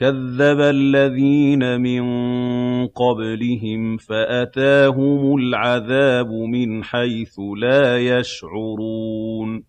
كَذَّبَ الَّذِينَ مِن قَبْلِهِمْ فَأَتَاهُمُ الْعَذَابُ مِنْ حَيْثُ لَا يَشْعُرُونَ.